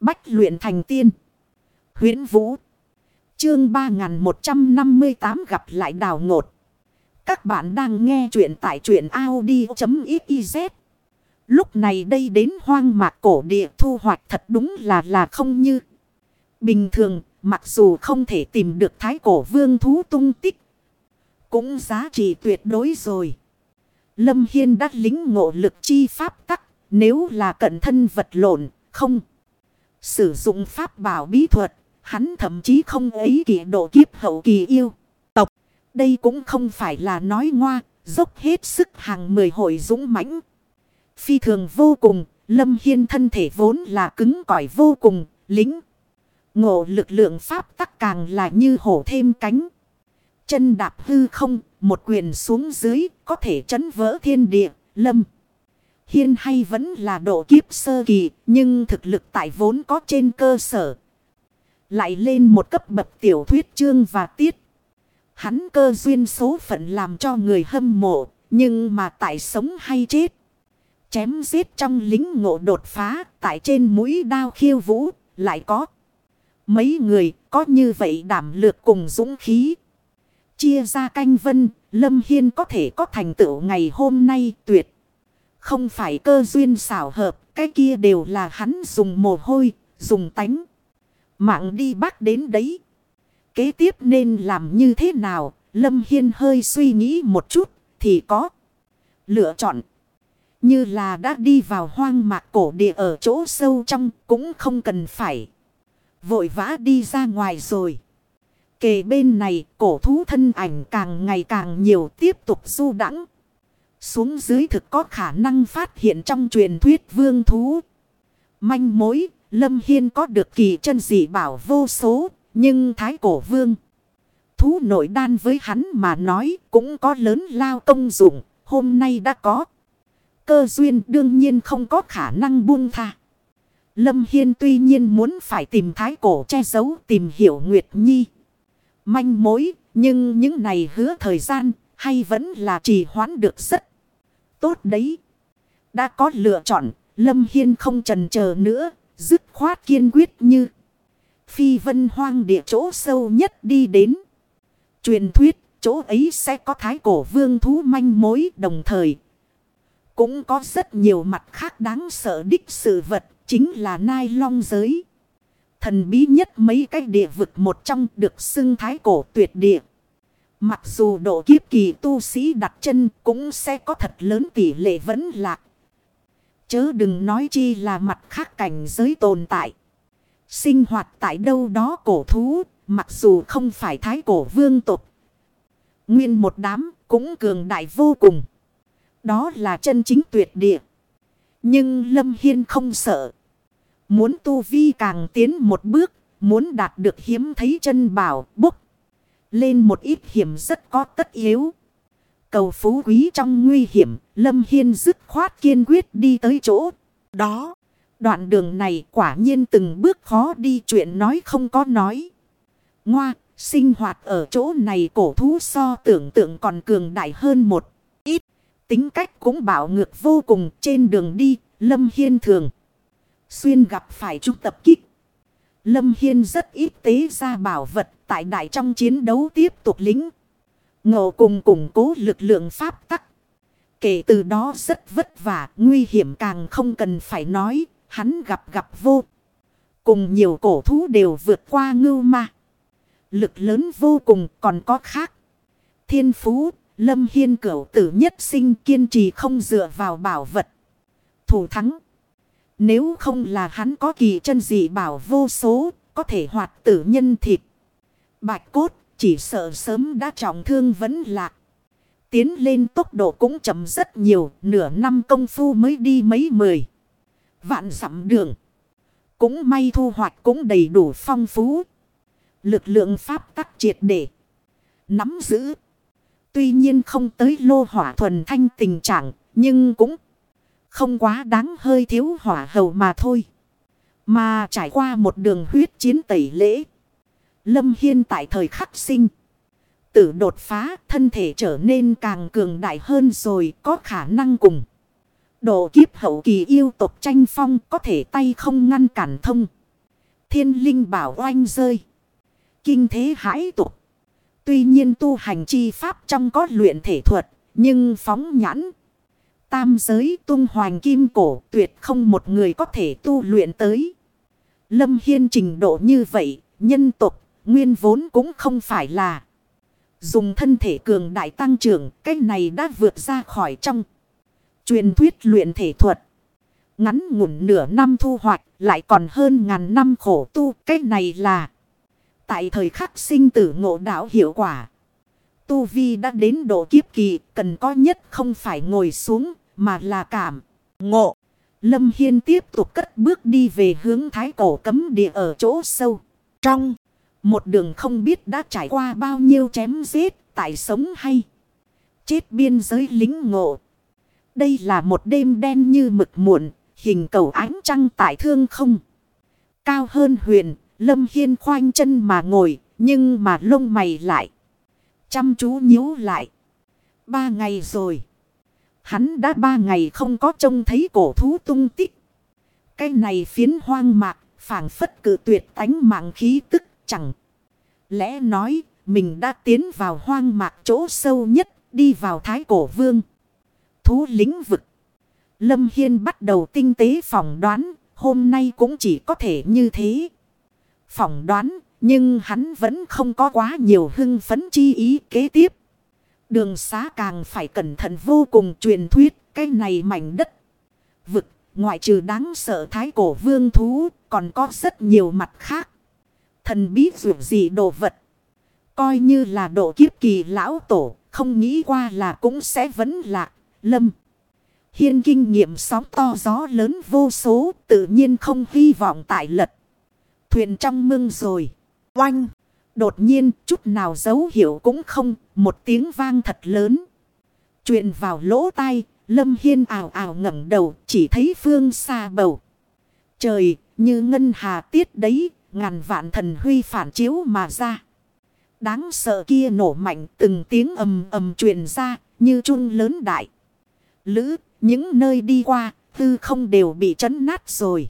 Bách luyện thành tiên. huyễn Vũ. Chương 3158 gặp lại đào ngột. Các bạn đang nghe truyện tại truyện Audi.xyz. Lúc này đây đến hoang mạc cổ địa thu hoạch thật đúng là là không như. Bình thường, mặc dù không thể tìm được thái cổ vương thú tung tích. Cũng giá trị tuyệt đối rồi. Lâm Hiên đã lính ngộ lực chi pháp tắc. Nếu là cận thân vật lộn, không. Sử dụng pháp bảo bí thuật, hắn thậm chí không ấy kỳ độ kiếp hậu kỳ yêu. Tộc, đây cũng không phải là nói ngoa, dốc hết sức hàng mười hội dũng mãnh. Phi thường vô cùng, Lâm Hiên thân thể vốn là cứng cỏi vô cùng, lính. Ngộ lực lượng pháp tắc càng là như hổ thêm cánh. Chân đạp hư không, một quyền xuống dưới, có thể chấn vỡ thiên địa, lâm. Hiên hay vẫn là độ kiếp sơ kỳ, nhưng thực lực tại vốn có trên cơ sở. Lại lên một cấp bậc tiểu thuyết chương và tiết. Hắn cơ duyên số phận làm cho người hâm mộ, nhưng mà tại sống hay chết. Chém giết trong lính ngộ đột phá, tại trên mũi đao khiêu vũ, lại có. Mấy người có như vậy đảm lược cùng dũng khí. Chia ra canh vân, Lâm Hiên có thể có thành tựu ngày hôm nay tuyệt. Không phải cơ duyên xảo hợp, cái kia đều là hắn dùng mồ hôi, dùng tánh. Mạng đi bắt đến đấy. Kế tiếp nên làm như thế nào? Lâm Hiên hơi suy nghĩ một chút, thì có lựa chọn. Như là đã đi vào hoang mạc cổ địa ở chỗ sâu trong, cũng không cần phải. Vội vã đi ra ngoài rồi. Kề bên này, cổ thú thân ảnh càng ngày càng nhiều tiếp tục du đắng. Xuống dưới thực có khả năng phát hiện trong truyền thuyết vương thú. Manh mối, Lâm Hiên có được kỳ chân dị bảo vô số, nhưng thái cổ vương. Thú nội đan với hắn mà nói cũng có lớn lao công dụng, hôm nay đã có. Cơ duyên đương nhiên không có khả năng buông tha. Lâm Hiên tuy nhiên muốn phải tìm thái cổ che giấu tìm hiểu Nguyệt Nhi. Manh mối, nhưng những này hứa thời gian hay vẫn là trì hoãn được rất tốt đấy. Đã có lựa chọn, Lâm Hiên không trần chờ nữa, dứt khoát kiên quyết như. Phi vân hoang địa chỗ sâu nhất đi đến. Truyền thuyết, chỗ ấy sẽ có thái cổ vương thú manh mối đồng thời. Cũng có rất nhiều mặt khác đáng sợ đích sự vật, chính là nai long giới. Thần bí nhất mấy cái địa vực một trong được xưng thái cổ tuyệt địa. Mặc dù độ kiếp kỳ tu sĩ đặt chân cũng sẽ có thật lớn tỷ lệ vẫn lạc. Chớ đừng nói chi là mặt khác cảnh giới tồn tại. Sinh hoạt tại đâu đó cổ thú, mặc dù không phải thái cổ vương tộc. Nguyên một đám cũng cường đại vô cùng. Đó là chân chính tuyệt địa. Nhưng Lâm Hiên không sợ. Muốn tu vi càng tiến một bước, muốn đạt được hiếm thấy chân bảo bốc. Lên một ít hiểm rất có tất yếu. Cầu phú quý trong nguy hiểm, Lâm Hiên dứt khoát kiên quyết đi tới chỗ. Đó, đoạn đường này quả nhiên từng bước khó đi chuyện nói không có nói. Ngoa, sinh hoạt ở chỗ này cổ thú so tưởng tượng còn cường đại hơn một ít. Tính cách cũng bảo ngược vô cùng trên đường đi, Lâm Hiên thường. Xuyên gặp phải trung tập kích. Lâm Hiên rất ít tế ra bảo vật tại đại trong chiến đấu tiếp tục lính. Ngộ cùng củng cố lực lượng pháp tắc. Kể từ đó rất vất vả, nguy hiểm càng không cần phải nói, hắn gặp gặp vô. Cùng nhiều cổ thú đều vượt qua ngưu ma. Lực lớn vô cùng còn có khác. Thiên phú, lâm hiên cửu tử nhất sinh kiên trì không dựa vào bảo vật. Thủ thắng. Nếu không là hắn có kỳ chân dị bảo vô số, có thể hoạt tử nhân thịt. Bạch cốt, chỉ sợ sớm đã trọng thương vẫn lạc. Tiến lên tốc độ cũng chậm rất nhiều, nửa năm công phu mới đi mấy mười. Vạn dặm đường. Cũng may thu hoạch cũng đầy đủ phong phú. Lực lượng pháp tắc triệt để. Nắm giữ. Tuy nhiên không tới lô hỏa thuần thanh tình trạng, nhưng cũng không quá đáng hơi thiếu hỏa hầu mà thôi. Mà trải qua một đường huyết chiến tẩy lễ. Lâm Hiên tại thời khắc sinh. Tử đột phá, thân thể trở nên càng cường đại hơn rồi, có khả năng cùng. Độ kiếp hậu kỳ yêu tộc tranh phong có thể tay không ngăn cản thông. Thiên linh bảo oanh rơi. Kinh thế hãi tục. Tuy nhiên tu hành chi pháp trong có luyện thể thuật. Nhưng phóng nhãn. Tam giới tung hoành kim cổ tuyệt không một người có thể tu luyện tới. Lâm Hiên trình độ như vậy, nhân tục, nguyên vốn cũng không phải là. Dùng thân thể cường đại tăng trưởng, cái này đã vượt ra khỏi trong. Truyền thuyết luyện thể thuật. Ngắn ngủn nửa năm thu hoạch, lại còn hơn ngàn năm khổ tu, cái này là. Tại thời khắc sinh tử ngộ đạo hiệu quả. Tu Vi đã đến độ kiếp kỳ, cần có nhất không phải ngồi xuống, mà là cảm, ngộ. Lâm Hiên tiếp tục cất bước đi về hướng thái cổ cấm địa ở chỗ sâu. Trong, một đường không biết đã trải qua bao nhiêu chém giết, tại sống hay chết biên giới lính ngộ. Đây là một đêm đen như mực muộn, hình cầu ánh trăng tại thương không. Cao hơn huyền, Lâm Hiên khoanh chân mà ngồi, nhưng mà lông mày lại. Chăm chú nhíu lại. Ba ngày rồi. Hắn đã ba ngày không có trông thấy cổ thú tung tích. Cái này phiến hoang mạc, phảng phất cử tuyệt tánh mạng khí tức chẳng. Lẽ nói, mình đã tiến vào hoang mạc chỗ sâu nhất, đi vào thái cổ vương. Thú lĩnh vực. Lâm Hiên bắt đầu tinh tế phỏng đoán, hôm nay cũng chỉ có thể như thế. Phỏng đoán, nhưng hắn vẫn không có quá nhiều hưng phấn chi ý kế tiếp. Đường xá càng phải cẩn thận vô cùng truyền thuyết cái này mảnh đất. Vực, ngoại trừ đáng sợ thái cổ vương thú, còn có rất nhiều mặt khác. Thần bí dù gì đồ vật. Coi như là độ kiếp kỳ lão tổ, không nghĩ qua là cũng sẽ vấn lạc, lâm. Hiên kinh nghiệm sóng to gió lớn vô số, tự nhiên không hy vọng tại lật. Thuyền trong mương rồi. Oanh! Đột nhiên, chút nào dấu hiệu cũng không, một tiếng vang thật lớn. Chuyện vào lỗ tai, Lâm Hiên ảo ảo ngẩng đầu, chỉ thấy phương xa bầu. Trời, như ngân hà tiết đấy, ngàn vạn thần huy phản chiếu mà ra. Đáng sợ kia nổ mạnh từng tiếng ầm ầm truyền ra, như chun lớn đại. Lữ, những nơi đi qua, tư không đều bị chấn nát rồi.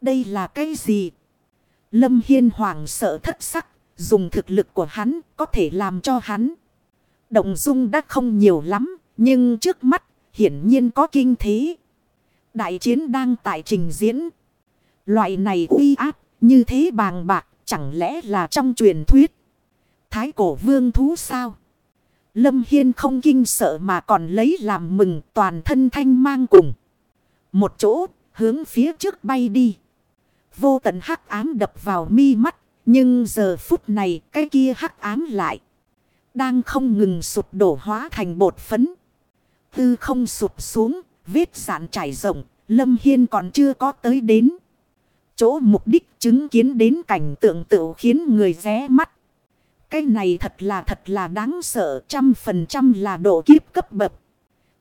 Đây là cái gì? Lâm Hiên hoàng sợ thất sắc, Dùng thực lực của hắn có thể làm cho hắn. Động dung đã không nhiều lắm. Nhưng trước mắt, hiển nhiên có kinh thế. Đại chiến đang tại trình diễn. Loại này uy áp, như thế bàng bạc, chẳng lẽ là trong truyền thuyết. Thái cổ vương thú sao? Lâm Hiên không kinh sợ mà còn lấy làm mừng toàn thân thanh mang cùng. Một chỗ, hướng phía trước bay đi. Vô tận hắc ám đập vào mi mắt nhưng giờ phút này cái kia hắc ám lại. Đang không ngừng sụp đổ hóa thành bột phấn. Tư không sụp xuống, vết sản trải rộng, Lâm Hiên còn chưa có tới đến. Chỗ mục đích chứng kiến đến cảnh tượng tự khiến người ré mắt. Cái này thật là thật là đáng sợ, trăm phần trăm là độ kiếp cấp bậc.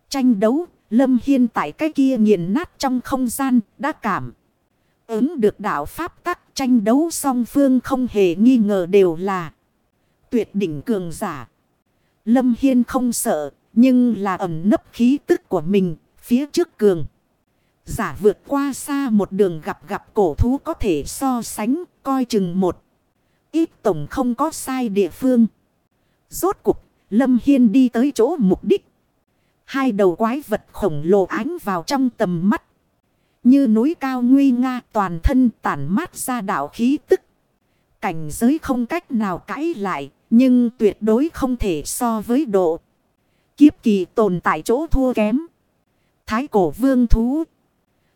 Tranh đấu, Lâm Hiên tại cái kia nghiền nát trong không gian, đã cảm ứng được đạo Pháp tắc tranh đấu song phương không hề nghi ngờ đều là tuyệt đỉnh cường giả. Lâm Hiên không sợ, nhưng là ẩm nấp khí tức của mình, phía trước cường. Giả vượt qua xa một đường gặp gặp cổ thú có thể so sánh, coi chừng một. Ít tổng không có sai địa phương. Rốt cục, Lâm Hiên đi tới chỗ mục đích. Hai đầu quái vật khổng lồ ánh vào trong tầm mắt. Như núi cao nguy nga toàn thân tản mát ra đạo khí tức. Cảnh giới không cách nào cãi lại. Nhưng tuyệt đối không thể so với độ. Kiếp kỳ tồn tại chỗ thua kém. Thái cổ vương thú.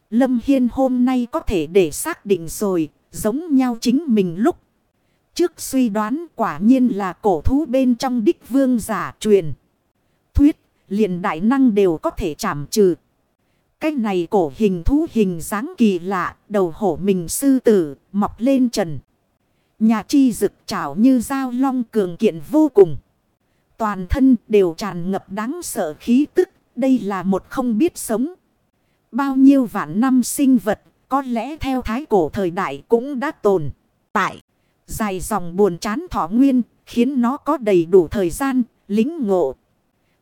Lâm Hiên hôm nay có thể để xác định rồi. Giống nhau chính mình lúc. Trước suy đoán quả nhiên là cổ thú bên trong đích vương giả truyền. Thuyết, liền đại năng đều có thể chảm trừ. Cái này cổ hình thú hình dáng kỳ lạ, đầu hổ mình sư tử, mọc lên trần. Nhà chi rực trảo như dao long cường kiện vô cùng. Toàn thân đều tràn ngập đáng sợ khí tức, đây là một không biết sống. Bao nhiêu vạn năm sinh vật, có lẽ theo thái cổ thời đại cũng đã tồn tại. Dài dòng buồn chán thọ nguyên, khiến nó có đầy đủ thời gian, lính ngộ.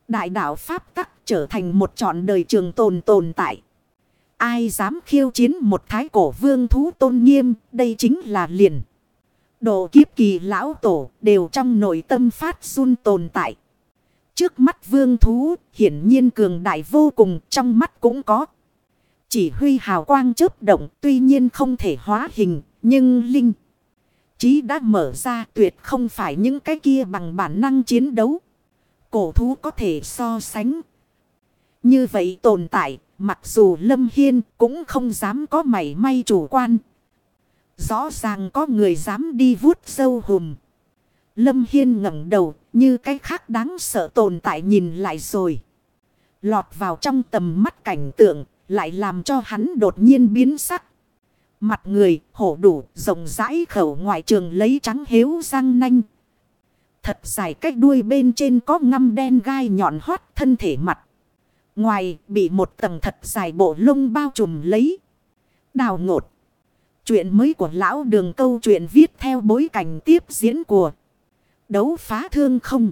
Đại đạo Pháp tắc trở thành một trọn đời trường tồn tồn tại. Ai dám khiêu chiến một thái cổ vương thú tôn nghiêm, đây chính là liền. Độ kiếp kỳ lão tổ đều trong nội tâm phát run tồn tại. Trước mắt vương thú hiển nhiên cường đại vô cùng trong mắt cũng có. Chỉ huy hào quang chớp động tuy nhiên không thể hóa hình nhưng linh. Chí đã mở ra tuyệt không phải những cái kia bằng bản năng chiến đấu. Cổ thú có thể so sánh. Như vậy tồn tại, mặc dù Lâm Hiên cũng không dám có mảy may chủ quan. Rõ ràng có người dám đi vuốt sâu hùm. Lâm Hiên ngẩng đầu, như cái khác đáng sợ tồn tại nhìn lại rồi. Lọt vào trong tầm mắt cảnh tượng, lại làm cho hắn đột nhiên biến sắc. Mặt người, hổ đủ, rộng rãi khẩu ngoại trường lấy trắng hếu răng nanh. Thật dài cách đuôi bên trên có ngăm đen gai nhọn hoắt thân thể mặt. Ngoài bị một tầng thật dài bộ lông bao trùm lấy. Đào ngột. Chuyện mới của lão đường câu chuyện viết theo bối cảnh tiếp diễn của đấu phá thương không.